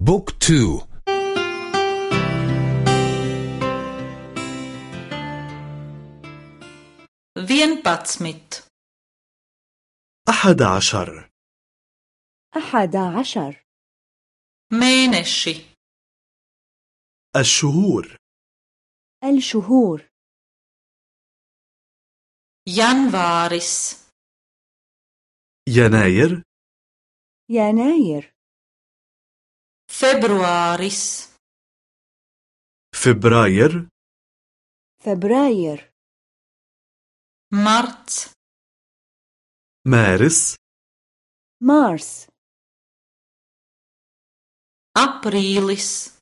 بوك تو. Vienpadsmit أحد عشر. أحد عشر. Mēneši. الشهور. الشهور. Janvāris. يناير. يناير. Februāris فبراير فبراير marts. مارس مارس aprīlis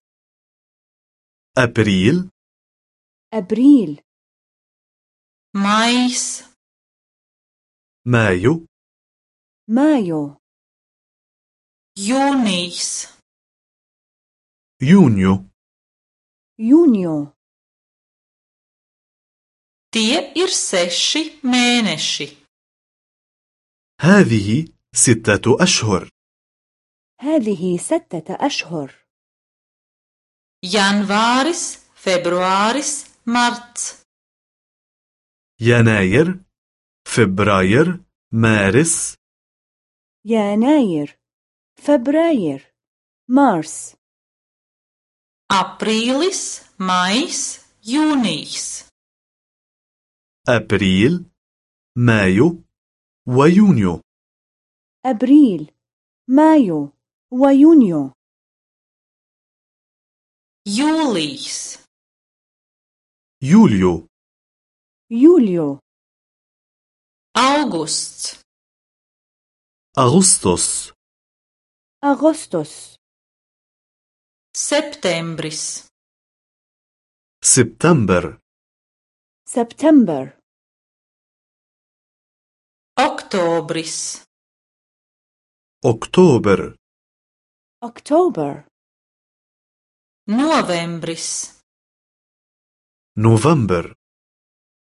أبريل أبريل maijs مايو مايو jūnijs يونيو يونيو Tie ir seši mēneši. هذه ستة أشهر هذه ستة أشهر Janvāris, februāris, marts, يناير فبراير مارس يناير فبراير مارس aprīlis, maijs, jūnijs, أبريل مايو ويونيو أبريل مايو ويونيو jūlijs, يوليو يوليو augusts, أغسطس أغسطس septembris, سبتمبر سبتمبر oktobris, أكتوبر أكتوبر novembris, نوفمبر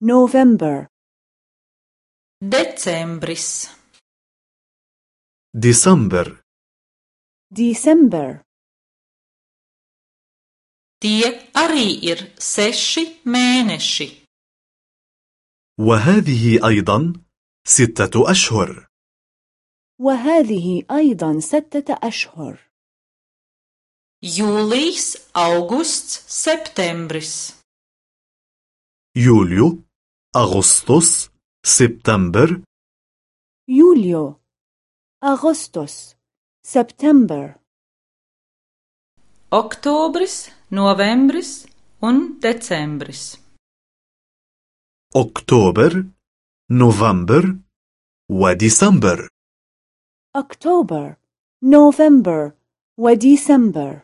نوفمبر decembris, ديسمبر ديسمبر tie arī ir seši mēneši. وهذه أيضا ستة أشهر. وهذه أيضا ستة أشهر. Jūlijs, augusts, septembris, يوليو أغسطس سبتمبر. يوليو أغسطس سبتمبر. Oktobris, novembris un decembris. أكتوبر نوفمبر وديسمبر أكتوبر نوفمبر وديسمبر